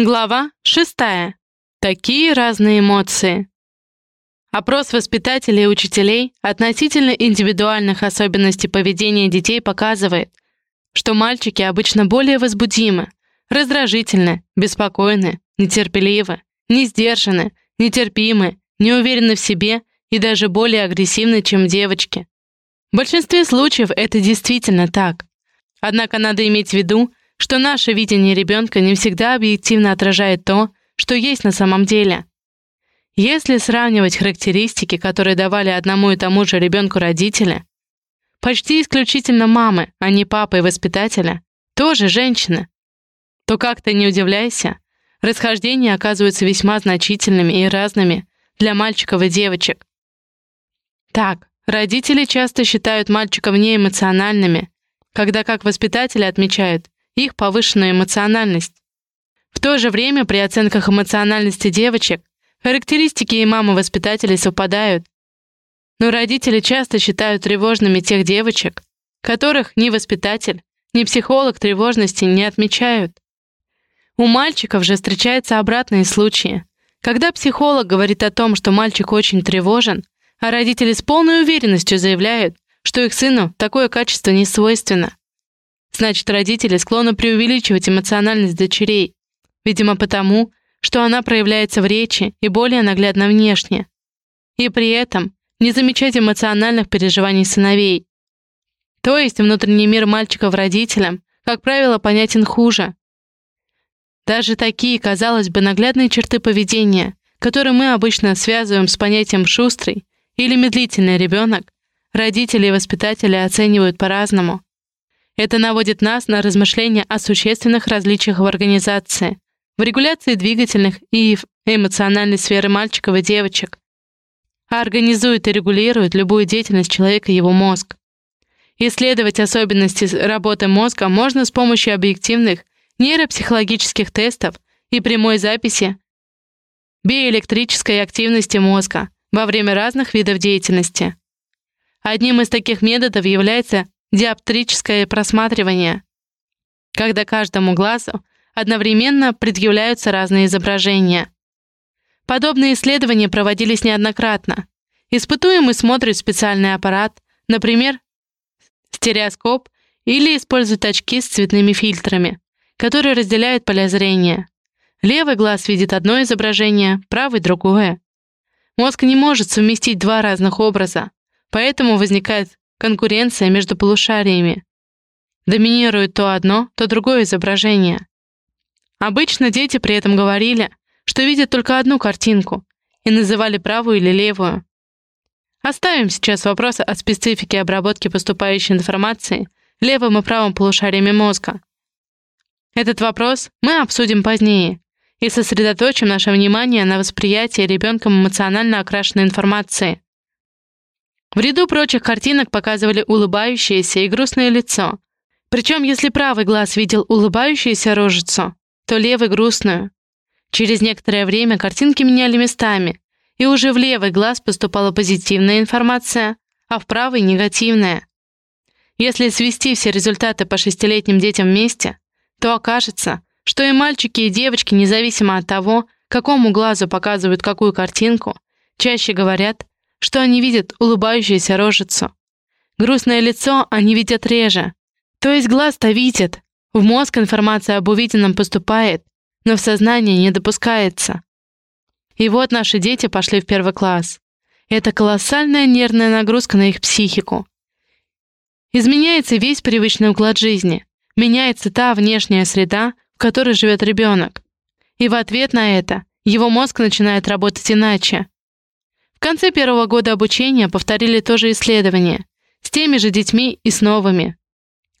Глава 6. Такие разные эмоции. Опрос воспитателей и учителей относительно индивидуальных особенностей поведения детей показывает, что мальчики обычно более возбудимы, раздражительны, беспокойны, нетерпеливы, несдержаны, нетерпимы, неуверены в себе и даже более агрессивны, чем девочки. В большинстве случаев это действительно так. Однако надо иметь в виду, что наше видение ребенка не всегда объективно отражает то, что есть на самом деле. Если сравнивать характеристики, которые давали одному и тому же ребенку родители, почти исключительно мамы, а не папы и воспитателя, тоже женщины, то как-то не удивляйся, расхождения оказываются весьма значительными и разными для мальчиков и девочек. Так, родители часто считают мальчиков неэмоциональными, когда как воспитатели отмечают, их повышенную эмоциональность. В то же время при оценках эмоциональности девочек характеристики и мамы-воспитателей совпадают. Но родители часто считают тревожными тех девочек, которых ни воспитатель, ни психолог тревожности не отмечают. У мальчиков же встречаются обратные случаи, когда психолог говорит о том, что мальчик очень тревожен, а родители с полной уверенностью заявляют, что их сыну такое качество не свойственно. Значит, родители склонны преувеличивать эмоциональность дочерей, видимо потому, что она проявляется в речи и более наглядно внешне. И при этом не замечать эмоциональных переживаний сыновей. То есть внутренний мир мальчиков родителям, как правило, понятен хуже. Даже такие, казалось бы, наглядные черты поведения, которые мы обычно связываем с понятием «шустрый» или «медлительный ребенок», родители и воспитатели оценивают по-разному. Это наводит нас на размышления о существенных различиях в организации, в регуляции двигательных и эмоциональной сферы мальчиков и девочек, а организует и регулирует любую деятельность человека его мозг. Исследовать особенности работы мозга можно с помощью объективных нейропсихологических тестов и прямой записи биоэлектрической активности мозга во время разных видов деятельности. Одним из таких методов является диоптрическое просматривание, когда каждому глазу одновременно предъявляются разные изображения. Подобные исследования проводились неоднократно. Испытуемый смотрит специальный аппарат, например, стереоскоп, или использует очки с цветными фильтрами, которые разделяют поля зрения. Левый глаз видит одно изображение, правый — другое. Мозг не может совместить два разных образа, поэтому возникает конкуренция между полушариями. Доминирует то одно, то другое изображение. Обычно дети при этом говорили, что видят только одну картинку и называли правую или левую. Оставим сейчас вопрос о специфике обработки поступающей информации левым и правым полушариями мозга. Этот вопрос мы обсудим позднее и сосредоточим наше внимание на восприятии ребенком эмоционально окрашенной информации. В ряду прочих картинок показывали улыбающееся и грустное лицо. Причем, если правый глаз видел улыбающуюся рожицу, то левый — грустную. Через некоторое время картинки меняли местами, и уже в левый глаз поступала позитивная информация, а в правый — негативная. Если свести все результаты по шестилетним детям вместе, то окажется, что и мальчики, и девочки, независимо от того, какому глазу показывают какую картинку, чаще говорят, что они видят улыбающуюся рожицу. Грустное лицо они видят реже. То есть глаз-то видит. В мозг информация об увиденном поступает, но в сознание не допускается. И вот наши дети пошли в первый класс. Это колоссальная нервная нагрузка на их психику. Изменяется весь привычный уклад жизни. Меняется та внешняя среда, в которой живет ребенок. И в ответ на это его мозг начинает работать иначе. В конце первого года обучения повторили то же исследование с теми же детьми и с новыми.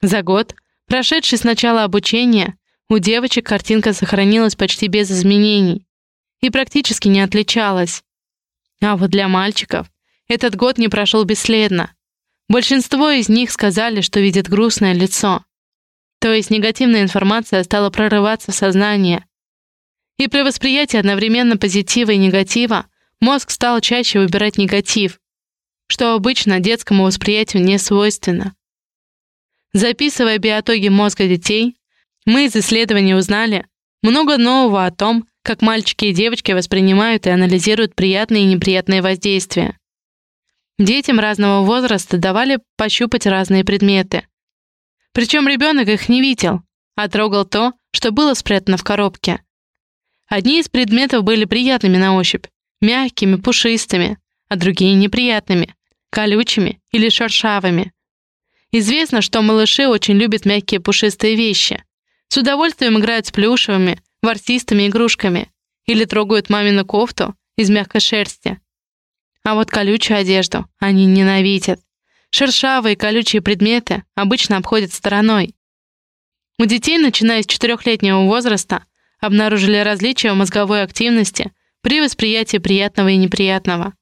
За год, прошедший с начала обучения, у девочек картинка сохранилась почти без изменений и практически не отличалась. А вот для мальчиков этот год не прошел бесследно. Большинство из них сказали, что видят грустное лицо. То есть негативная информация стала прорываться в сознание. И при восприятии одновременно позитива и негатива мозг стал чаще выбирать негатив, что обычно детскому восприятию не свойственно. Записывая биотоги мозга детей, мы из исследований узнали, Много нового о том, как мальчики и девочки воспринимают и анализируют приятные и неприятные воздействия. Детям разного возраста давали пощупать разные предметы. Причем ребенок их не видел, а трогал то, что было спрятано в коробке. Одни из предметов были приятными на ощупь, мягкими, пушистыми, а другие неприятными, колючими или шершавыми. Известно, что малыши очень любят мягкие пушистые вещи. С удовольствием играют с плюшевыми, ворсистыми игрушками или трогают мамину кофту из мягкой шерсти. А вот колючую одежду они ненавидят. Шершавые колючие предметы обычно обходят стороной. У детей, начиная с четырехлетнего возраста, обнаружили различия в мозговой активности при восприятии приятного и неприятного.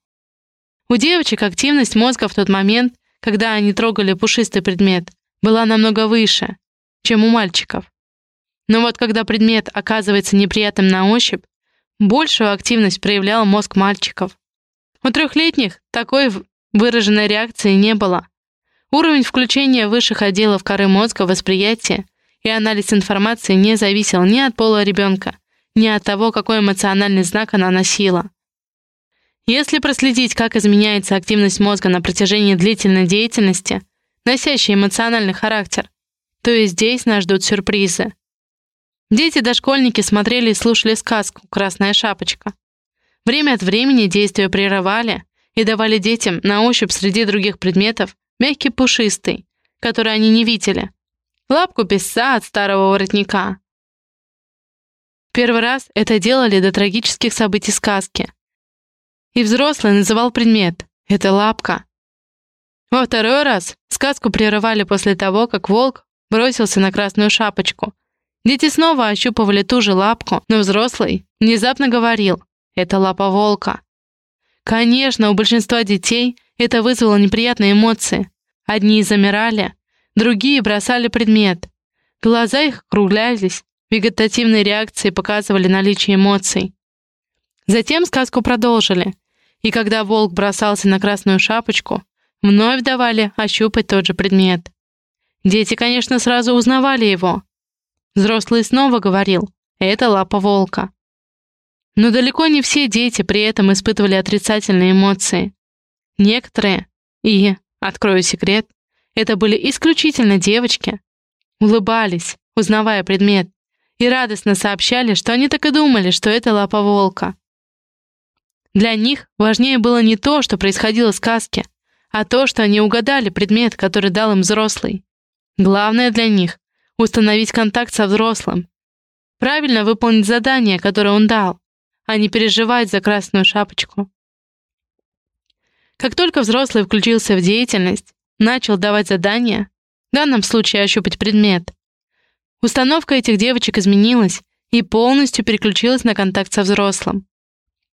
У девочек активность мозга в тот момент, когда они трогали пушистый предмет, была намного выше, чем у мальчиков. Но вот когда предмет оказывается неприятным на ощупь, большую активность проявлял мозг мальчиков. У трехлетних такой выраженной реакции не было. Уровень включения высших отделов коры мозга восприятия и анализ информации не зависел ни от пола ребенка, ни от того, какой эмоциональный знак она носила. Если проследить, как изменяется активность мозга на протяжении длительной деятельности, носящей эмоциональный характер, то и здесь нас ждут сюрпризы. Дети-дошкольники смотрели и слушали сказку «Красная шапочка». Время от времени действия прерывали и давали детям на ощупь среди других предметов мягкий пушистый, который они не видели, лапку песца от старого воротника. Первый раз это делали до трагических событий сказки. И взрослый называл предмет «это лапка». Во второй раз сказку прерывали после того, как волк бросился на красную шапочку — Дети снова ощупывали ту же лапку, но взрослый внезапно говорил «это лапа волка». Конечно, у большинства детей это вызвало неприятные эмоции. Одни замирали, другие бросали предмет. Глаза их округлялись, вегетативные реакции показывали наличие эмоций. Затем сказку продолжили, и когда волк бросался на красную шапочку, вновь давали ощупать тот же предмет. Дети, конечно, сразу узнавали его, Взрослый снова говорил «это лапа волка». Но далеко не все дети при этом испытывали отрицательные эмоции. Некоторые, и, открою секрет, это были исключительно девочки, улыбались, узнавая предмет, и радостно сообщали, что они так и думали, что это лапа волка. Для них важнее было не то, что происходило в сказке, а то, что они угадали предмет, который дал им взрослый. Главное для них установить контакт со взрослым, правильно выполнить задание, которое он дал, а не переживать за красную шапочку. Как только взрослый включился в деятельность, начал давать задания, в данном случае ощупать предмет, установка этих девочек изменилась и полностью переключилась на контакт со взрослым.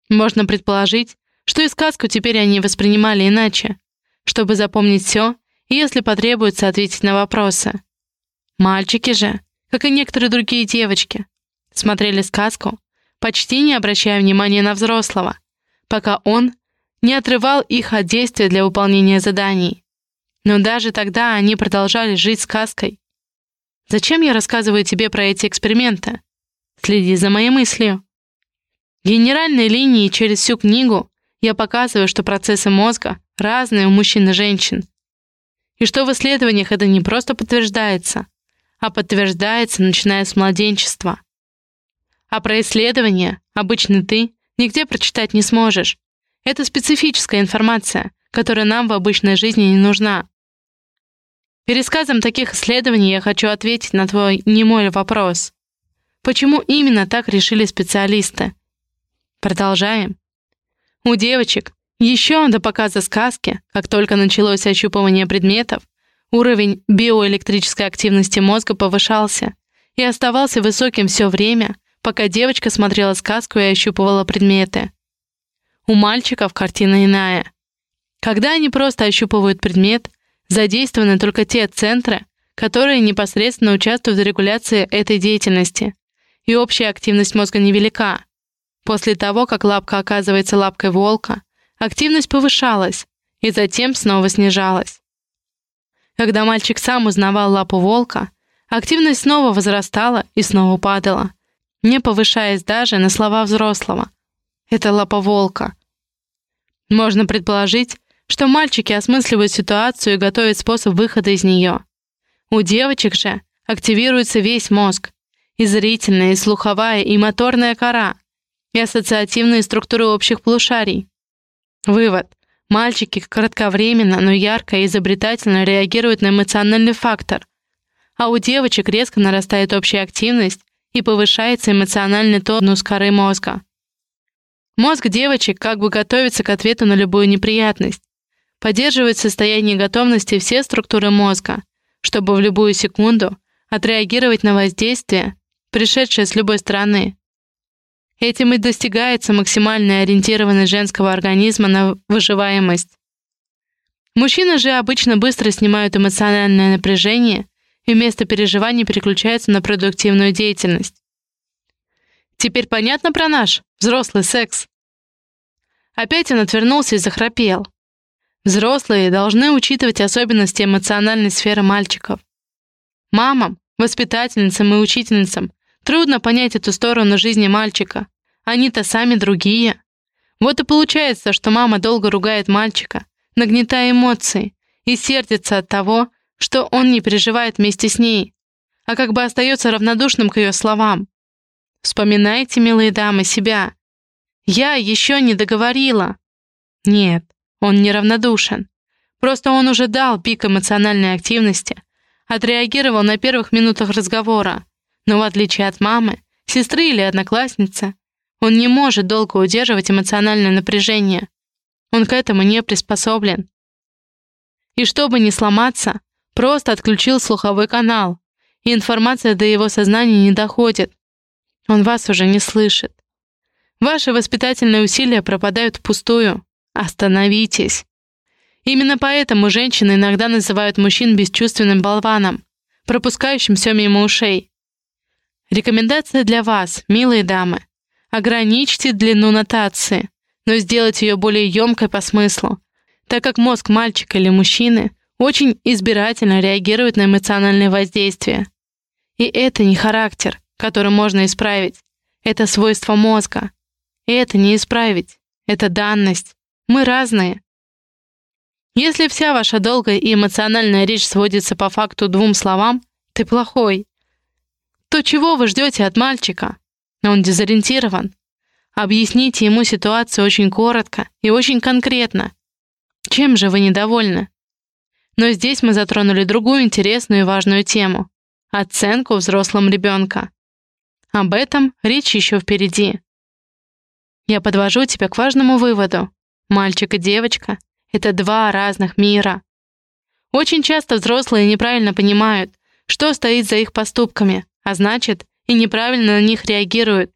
Можно предположить, что и сказку теперь они воспринимали иначе, чтобы запомнить все и, если потребуется, ответить на вопросы. Мальчики же, как и некоторые другие девочки, смотрели сказку, почти не обращая внимания на взрослого, пока он не отрывал их от действия для выполнения заданий. Но даже тогда они продолжали жить сказкой. Зачем я рассказываю тебе про эти эксперименты? Следи за моей мыслью. Генеральной линии через всю книгу я показываю, что процессы мозга разные у мужчин и женщин. И что в исследованиях это не просто подтверждается, а подтверждается, начиная с младенчества. А про исследования обычно ты нигде прочитать не сможешь. Это специфическая информация, которая нам в обычной жизни не нужна. Пересказом таких исследований я хочу ответить на твой немой вопрос. Почему именно так решили специалисты? Продолжаем. У девочек еще до показа сказки, как только началось ощупывание предметов, Уровень биоэлектрической активности мозга повышался и оставался высоким все время, пока девочка смотрела сказку и ощупывала предметы. У мальчиков картина иная. Когда они просто ощупывают предмет, задействованы только те центры, которые непосредственно участвуют в регуляции этой деятельности, и общая активность мозга невелика. После того, как лапка оказывается лапкой волка, активность повышалась и затем снова снижалась. Когда мальчик сам узнавал лапу волка, активность снова возрастала и снова падала. не повышаясь даже на слова взрослого. Это лапа волка. Можно предположить, что мальчики осмысливают ситуацию и готовят способ выхода из нее. У девочек же активируется весь мозг, и зрительная, и слуховая, и моторная кора, и ассоциативные структуры общих полушарий. Вывод. Мальчики кратковременно, но ярко и изобретательно реагируют на эмоциональный фактор, а у девочек резко нарастает общая активность и повышается эмоциональный тонус коры мозга. Мозг девочек как бы готовится к ответу на любую неприятность, поддерживает состояние готовности все структуры мозга, чтобы в любую секунду отреагировать на воздействие, пришедшее с любой стороны. Этим и достигается максимальная ориентированность женского организма на выживаемость. Мужчины же обычно быстро снимают эмоциональное напряжение и вместо переживаний переключаются на продуктивную деятельность. Теперь понятно про наш взрослый секс? Опять он отвернулся и захрапел. Взрослые должны учитывать особенности эмоциональной сферы мальчиков. Мамам, воспитательницам и учительницам трудно понять эту сторону жизни мальчика. Они-то сами другие. Вот и получается, что мама долго ругает мальчика, нагнетая эмоции, и сердится от того, что он не переживает вместе с ней, а как бы остается равнодушным к ее словам. Вспоминайте, милые дамы, себя. Я еще не договорила. Нет, он не равнодушен. Просто он уже дал пик эмоциональной активности, отреагировал на первых минутах разговора, но в отличие от мамы, сестры или одноклассницы, он не может долго удерживать эмоциональное напряжение. Он к этому не приспособлен. И чтобы не сломаться, просто отключил слуховой канал, и информация до его сознания не доходит. Он вас уже не слышит. Ваши воспитательные усилия пропадают впустую. Остановитесь. Именно поэтому женщины иногда называют мужчин бесчувственным болваном, пропускающим все мимо ушей. Рекомендация для вас, милые дамы. Ограничьте длину нотации, но сделайте ее более емкой по смыслу, так как мозг мальчика или мужчины очень избирательно реагирует на эмоциональные воздействия. И это не характер, который можно исправить. Это свойство мозга. И это не исправить. Это данность. Мы разные. Если вся ваша долгая и эмоциональная речь сводится по факту двум словам «ты плохой», то чего вы ждете от мальчика? Он дезориентирован. Объясните ему ситуацию очень коротко и очень конкретно. Чем же вы недовольны? Но здесь мы затронули другую интересную и важную тему — оценку взрослым ребенка. Об этом речь еще впереди. Я подвожу тебя к важному выводу. Мальчик и девочка — это два разных мира. Очень часто взрослые неправильно понимают, что стоит за их поступками, а значит, и неправильно на них реагируют.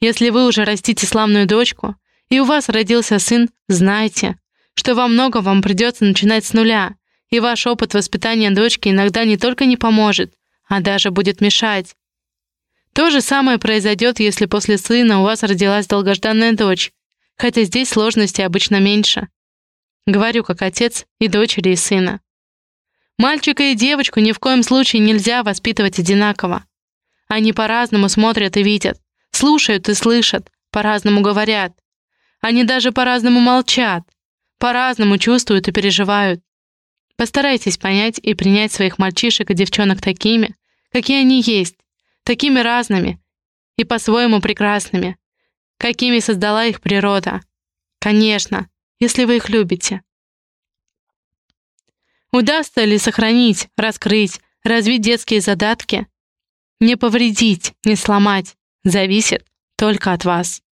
Если вы уже растите славную дочку, и у вас родился сын, знайте, что во многом вам придется начинать с нуля, и ваш опыт воспитания дочки иногда не только не поможет, а даже будет мешать. То же самое произойдет, если после сына у вас родилась долгожданная дочь, хотя здесь сложностей обычно меньше. Говорю как отец и дочери, и сына. Мальчика и девочку ни в коем случае нельзя воспитывать одинаково. Они по-разному смотрят и видят, слушают и слышат, по-разному говорят. Они даже по-разному молчат, по-разному чувствуют и переживают. Постарайтесь понять и принять своих мальчишек и девчонок такими, какие они есть, такими разными и по-своему прекрасными, какими создала их природа. Конечно, если вы их любите. Удастся ли сохранить, раскрыть, развить детские задатки? Не повредить, не сломать зависит только от вас.